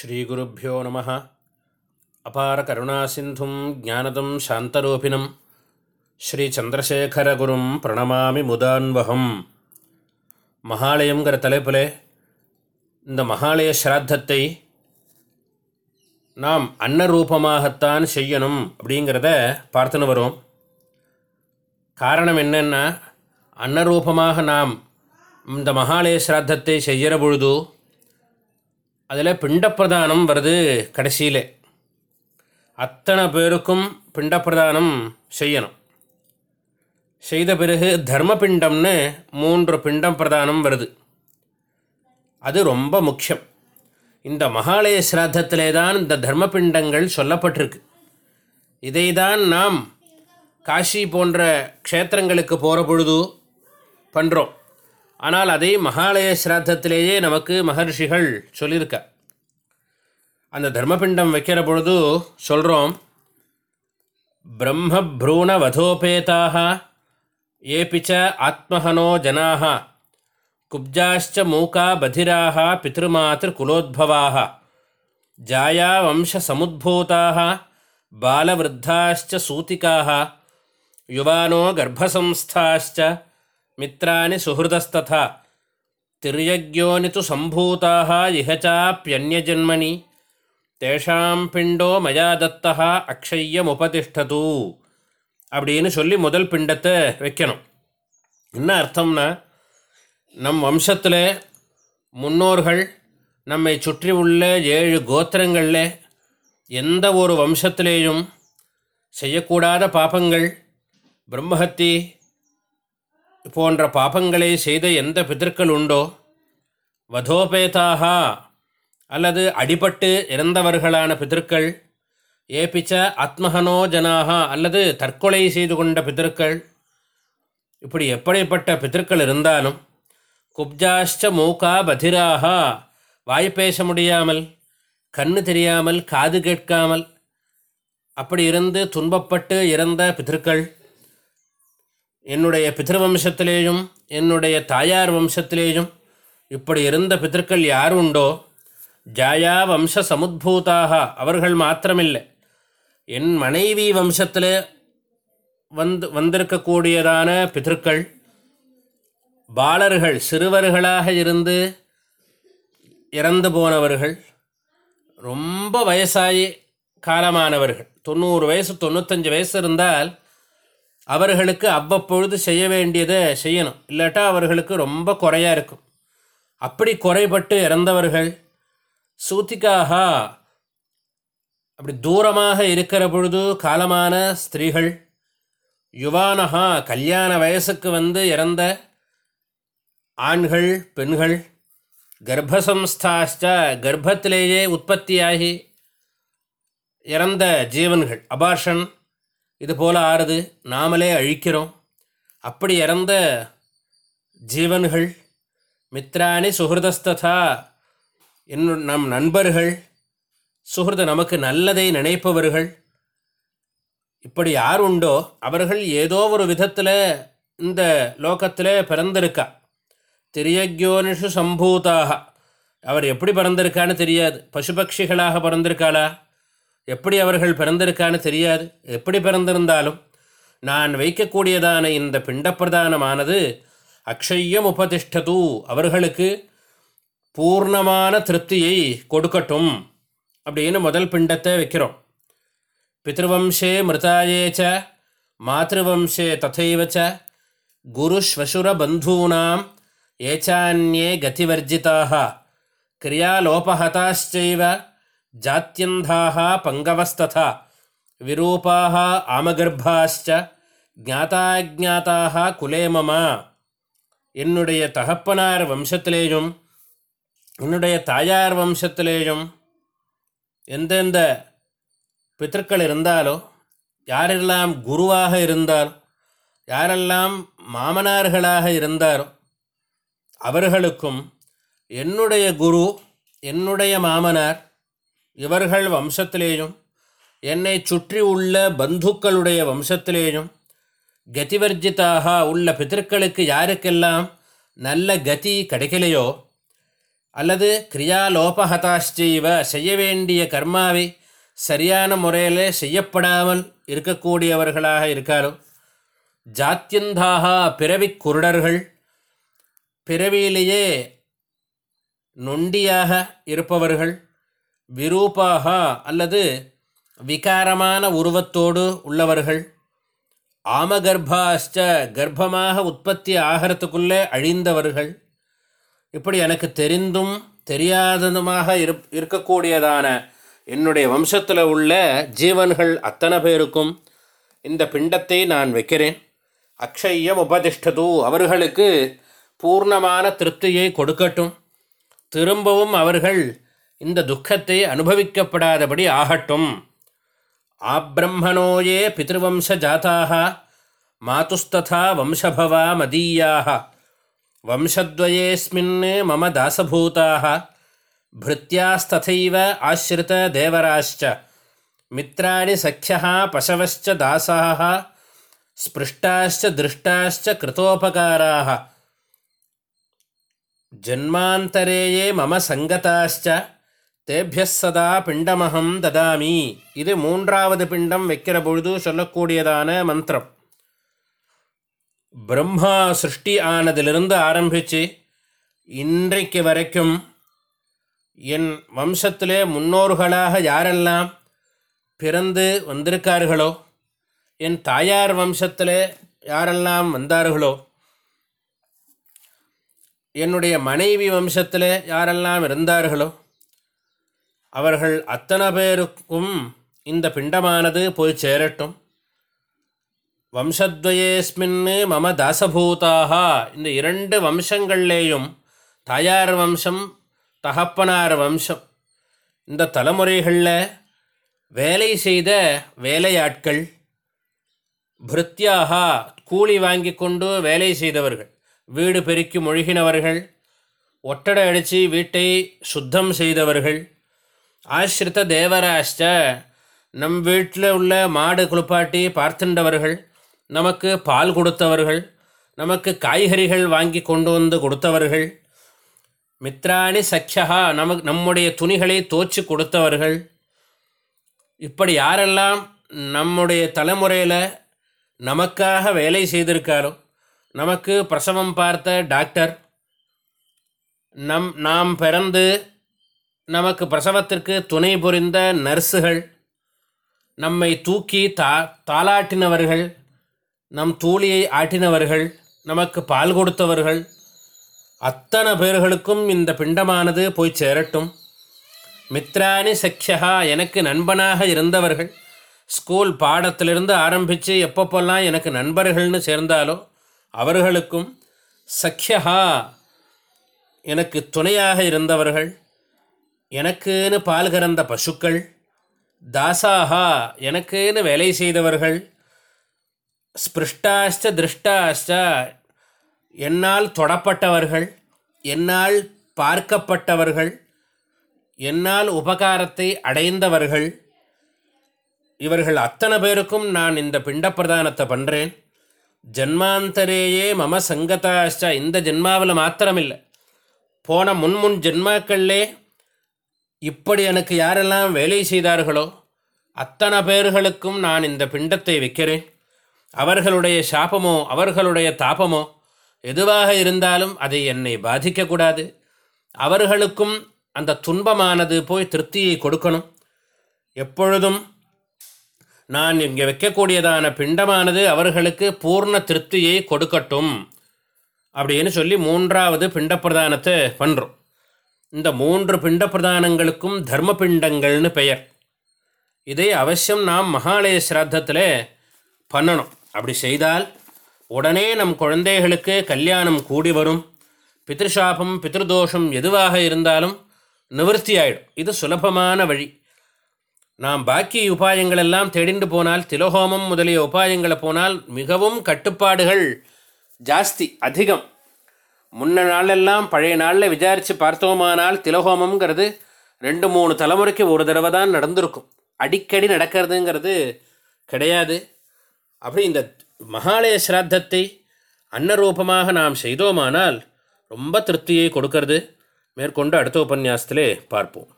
ஸ்ரீகுருப்போ நம. அபார கருணாசிந்தும் ஜானதம் சாந்தரூபிணம். ஸ்ரீச்சந்திரசேகரகுரும் பிரணமாமி முதான்வகம். மகாலயங்கிற தலைப்பில் இந்த மகாலய ஸ்ராத்தத்தை நாம் அன்னரூபமாகத்தான் செய்யணும் அப்படிங்கிறத பார்த்துன்னு வரும். காரணம் என்னென்னா அன்னரூபமாக நாம் இந்த மகாலய ஸ்ராத்தத்தை செய்கிற பொழுது அதில் பிண்டப்பிரதானம் வருது கடைசியில். அத்தனை பேருக்கும் பிண்டப்பிரதானம் செய்யணும். செய்த பிறகு தர்மபிண்டம்னு மூன்று பிண்டம் பிரதானம் வருது. அது ரொம்ப முக்கியம். இந்த மகாலய சிராத்தத்திலே தான் இந்த தர்மபிண்டங்கள் சொல்லப்பட்டிருக்கு. இதை தான் நாம் காஷி போன்ற க்ஷேத்திரங்களுக்கு போகிற பொழுது பண்ணுறோம் ஆனால் அதை மகாலய சிராதத்திலேயே நமக்கு மகர்ஷிகள் சொல்லியிருக்க. அந்த தர்மபிண்டம் வைக்கிற பொழுது சொல்கிறோம் பிரம்மப்ரூண வதோபேதாக ஏபிச்ச ஆத்மஹனோ ஜனாக குப்ஜாச்ச மூக்கா பதிராக பித்ருமாத்திரு குலோத்பவாக ஜாயா வம்ச சமுদ্பூதாக பாலவருத்தாச்ச சூத்திகாக யுவானோ கர்ப்பசம்ஸ்தாச்ச மித்ராணி சுஹൃதஸ்ததா திரியஜோனி து சம்பூதாக இஹ சாப்பியன்யஜன்மனி தேஷாம் பிண்டோ மயா தத்தா அக்ஷய்யமுபதிஷ்டது அப்படின்னு சொல்லி முதல் பிண்டத்தை வைக்கணும் என்ன அர்த்தம்னா நம் வம்சத்தில் முன்னோர்கள் நம்மை சுற்றி உள்ள ஏழு கோத்திரங்களில் எந்த ஒரு வம்சத்திலேயும் செய்யக்கூடாத பாபங்கள் பிரம்மஹத்தி போன்ற பாபங்களை செய்த எந்த பிதற்கள் உண்டோ? வதோபேதாக. அல்லது அடிபட்டு இறந்தவர்களான பிதற்கள் ஏபிச்ச ஆத்மஹனோ ஜனாக அல்லது தற்கொலை செய்து கொண்ட பிதற்கள் இப்படி எப்படிப்பட்ட பிதற்கள் இருந்தாலும் குப்ஜாஷ்ட மூக்கா பதிராக. வாய் பேச முடியாமல் கண்ணு தெரியாமல் காது கேட்காமல் அப்படி இருந்து துன்பப்பட்டு இறந்த பிதற்கள் என்னுடைய பிதர்வம்சத்திலேயும் என்னுடைய தாயார் வம்சத்திலேயும் இப்படி இருந்த பிதற்கள் யார் உண்டோ? ஜாயா வம்ச சமுத்பூதாக அவர்கள் மாத்திரமில்லை. என் மனைவி வம்சத்தில் வந்து வந்திருக்கக்கூடியதான பிதற்கள் பாலர்கள் சிறுவர்களாக இருந்து இறந்து போனவர்கள் ரொம்ப வயசாகி காலமானவர்கள். தொண்ணூறு வயசு தொண்ணூத்தஞ்சு வயசு இருந்தால் அவர்களுக்கு அவ்வப்பொழுது செய்ய வேண்டியதை செய்யணும். இல்லாட்டா அவர்களுக்கு ரொம்ப குறையாக இருக்கும். அப்படி குறைபட்டு இறந்தவர்கள் சூத்திக்காக அப்படி தூரமாக இருக்கிற பொழுது காலமான ஸ்திரீகள் யுவானஹா கல்யாண வயசுக்கு வந்து இறந்த ஆண்கள் பெண்கள் கர்ப்பசம்ஸ்தாஷ்ட கர்ப்பத்திலேயே உற்பத்தியாகி இறந்த ஜீவன்கள் அபார்ஷன் இது போல் ஆறுது நாமளே அழிக்கிறோம். அப்படி இறந்த ஜீவன்கள் மித்ராணி சுகிருதஸ்ததா என்னு நம் நண்பர்கள் சுகிருத நமக்கு நல்லதை நினைப்பவர்கள் இப்படி யார் உண்டோ அவர்கள் ஏதோ ஒரு விதத்தில் இந்த லோகத்தில் பிறந்திருக்கா. திரியக்யோனிஷு சம்பூதாக அவர் எப்படி பிறந்திருக்கான்னு தெரியாது. பசுபக்ஷிகளாக பிறந்திருக்காளா? எப்படி அவர்கள் பிறந்திருக்கான்னு தெரியாது. எப்படி பிறந்திருந்தாலும் நான் வைக்கக்கூடியதான இந்த பிண்டப்பிரதானமானது அக்ஷயம் உபதிஷ்டது. அவர்களுக்கு பூர்ணமான திருப்தியை கொடுக்கட்டும் அப்படின்னு முதல் பிண்டத்தை வைக்கிறோம். பித்ருவம்சே மிருதாயே ச ததைவச்ச குரு ஸ்வசுர பந்தூனாம் ஏச்சான்யே கதிவர்ஜிதாக கிரியாலோபகதாச்சைவ ஜாத்தியந்தாக பங்கவஸ்ததா விரூபாக ஆமகர்ப்பாச்ச ஜாத்தாஜாத்தாக குலேமமா என்னுடைய தகப்பனார் வம்சத்திலேயும் என்னுடைய தாயார் வம்சத்திலேயும் எந்தெந்த பித்தர்கள் இருந்தாலோ யாரெல்லாம் குருவாக இருந்தாலோ யாரெல்லாம் மாமனார்களாக இருந்தாரோ அவர்களுக்கும் என்னுடைய குரு என்னுடைய மாமனார் இவர்கள் வம்சத்திலேயும் என்னை சுற்றி உள்ள பந்துக்களுடைய வம்சத்திலேயும் கதிவர்ஜிதாக உள்ள பிதற்களுக்கு யாருக்கெல்லாம் நல்ல கதி கிடைக்கலையோ அல்லது கிரியாலோபகதாஷ்டீவ செய்ய வேண்டிய கர்மாவை சரியான முறையில் செய்யப்படாமல் இருக்கக்கூடியவர்களாக இருக்காலும் ஜாத்தியந்தாக பிறவி குருடர்கள் பிறவியிலேயே நொண்டியாக இருப்பவர்கள் விரூபாக அல்லது விகாரமான உருவத்தோடு உள்ளவர்கள் ஆமகர்பாஷ்ட கர்ப்பமாக உற்பத்தி ஆகிறதுக்குள்ளே அழிந்தவர்கள். இப்படி எனக்கு தெரிந்தும் தெரியாததுமாக இரு இருக்கக்கூடியதான என்னுடைய வம்சத்தில் உள்ள ஜீவன்கள் அத்தனை பேருக்கும் இந்த பிண்டத்தை நான் வைக்கிறேன். அக்ஷயம் உபதிஷ்டது அவர்களுக்கு பூர்ணமான திருப்தியை கொடுக்கட்டும். திரும்பவும் அவர்கள் இந்த துக்கத்தை அனுபவிக்கப்படாதபடி ஆகட்டும். ஆப்ரம்மணோயே பிதவம்ச ஜாத்தாக மாதுஸ்ததா வம்சபவா மதீயாக வம்சத்வயேஸ்மின் மம தாசபூதாக பிருத்தியாஸ்ததைவ ஆசிரித தேவராச்ச மித்ராணி சக்கியா பசவச்ச தாசாக ஸ்பிருஷ்டாச்ச திருஷ்டாச்ச கிருத்தோபகாராக ஜன்மாந்தரேயே மம சங்கதாச்ச தேபிய சதா பிண்டமகம் ததாமி. இது மூன்றாவது பிண்டம் வைக்கிற பொழுது சொல்லக்கூடியதான மந்திரம். பிரம்மா சிருஷ்டி ஆனதிலிருந்து ஆரம்பித்து இன்றைக்கு வரைக்கும் என் வம்சத்திலே முன்னோர்களாக யாரெல்லாம் பிறந்து வந்திருக்கார்களோ என் தாயார் வம்சத்தில் யாரெல்லாம் வந்தார்களோ என்னுடைய மனைவி வம்சத்தில் யாரெல்லாம் இருந்தார்களோ அவர்கள் அத்தனை பேருக்கும் இந்த பிண்டமானது போய் சேரட்டும். வம்சத்வயேஸ்மின்னு மம தாசபூதாக இந்த இரண்டு வம்சங்கள்லேயும் தாயார் வம்சம் தகப்பனார் வம்சம். இந்த தலைமுறைகளில் வேலை செய்த வேலையாட்கள் பிருத்தியாக கூலி வாங்கி கொண்டு வேலை செய்தவர்கள் வீடு பெருக்கி மொழிகினவர்கள் ஒட்டடை அடித்து வீட்டை சுத்தம் செய்தவர்கள் ஆசிரித்த தேவராஷ்ட நம் வீட்டில் உள்ள மாடு குளிப்பாட்டி பார்த்துண்டவர்கள் நமக்கு பால் கொடுத்தவர்கள் நமக்கு காய்கறிகள் வாங்கி கொண்டு வந்து கொடுத்தவர்கள் மித்ராணி சக்கியா நமக்கு நம்முடைய துணிகளை தோச்சு கொடுத்தவர்கள் இப்படி யாரெல்லாம் நம்முடைய தலைமுறையில் நமக்காக வேலை செய்திருக்காரோ நமக்கு பிரசவம் பார்த்த டாக்டர் நம் நாம் பிறந்து நமக்கு பிரசவத்திற்கு துணை புரிந்த நர்ஸுகள் நம்மை தூக்கி தா தாளாட்டினவர்கள் நம் தூளியை ஆட்டினவர்கள் நமக்கு பால் கொடுத்தவர்கள் அத்தனை பேர்களுக்கும் இந்த பிண்டமானது போய் சேரட்டும். மித்ராணி சக்ஷா எனக்கு நண்பனாக இருந்தவர்கள் ஸ்கூல் பாடத்திலிருந்து ஆரம்பித்து எப்பப்போல்லாம் எனக்கு நண்பர்கள்னு சேர்ந்தாலோ அவர்களுக்கும் சக்ஷா எனக்கு துணையாக இருந்தவர்கள் எனக்குன்னு பால் கறந்த பசுக்கள் தாசாகா எனக்குன்னு வேலை செய்தவர்கள் ஸ்பிருஷ்டாஷ்ட திருஷ்டாஷ்ட என்னால் தொடப்பட்டவர்கள் என்னால் பார்க்கப்பட்டவர்கள் என்னால் உபகாரத்தை அடைந்தவர்கள் இவர்கள் அத்தனை பேருக்கும் நான் இந்த பிண்டப்பிரதானத்தை பண்ணுறேன் ஜென்மாந்தரேயே மம சங்கதாஷ்டா இந்த ஜென்மாவில் மாத்திரமில்லை. போன முன்முன் ஜென்மாக்கள்லே இப்படி எனக்கு யாரெல்லாம் வேலை செய்தார்களோ அத்தனை பேர்களுக்கும் நான் இந்த பிண்டத்தை வைக்கிறேன். அவர்களுடைய சாபமோ அவர்களுடைய தாபமோ எதுவாக இருந்தாலும் அதை என்னை பாதிக்கக்கூடாது. அவர்களுக்கும் அந்த துன்பமானது போய் திருப்தியை கொடுக்கணும். எப்பொழுதும் நான் இங்கே வைக்கக்கூடியதான பிண்டமானது அவர்களுக்கு பூர்ண திருப்தியை கொடுக்கட்டும். அப்படின்னு சொல்லி மூன்றாவது பிண்ட பிரதானத்தை பண்ணுறோம் இந்த மூன்று பிண்ட பிரதானங்களுக்கும் தர்ம பிண்டங்கள்னு பெயர். இதை அவசியம் நாம் மகாலய சிராத்தத்தில் பண்ணணும். அப்படி செய்தால் உடனே நம் குழந்தைகளுக்கு கல்யாணம் கூடி வரும். பித்ருஷாபம் பித்ருதோஷம் எதுவாக இருந்தாலும் நிவர்த்தி ஆயிடும். இது சுலபமான வழி. நாம் பாக்கி உபாயங்களெல்லாம் தேடிண்டு போனால் திலோகோமம் முதலிய உபாயங்களை போனால் மிகவும் கட்டுப்பாடுகள் ஜாஸ்தி அதிகம். முன்ன நாளெல்லாம் பழைய நாளில் விசாரித்து பார்த்தோமானால் திலஹோமம்ங்கிறது ரெண்டு மூணு தலைமுறைக்கு ஒரு தடவை தான் நடந்திருக்கும். அடிக்கடி நடக்கிறதுங்கிறது கிடையாது. அப்படி இந்த மகாலய சிராத்தத்தை அன்னரூபமாக நாம் செய்தோமானால் ரொம்ப திருப்தியை கொடுக்கறது. மேற்கொண்டு அடுத்த உபன்யாசத்திலே பார்ப்போம்.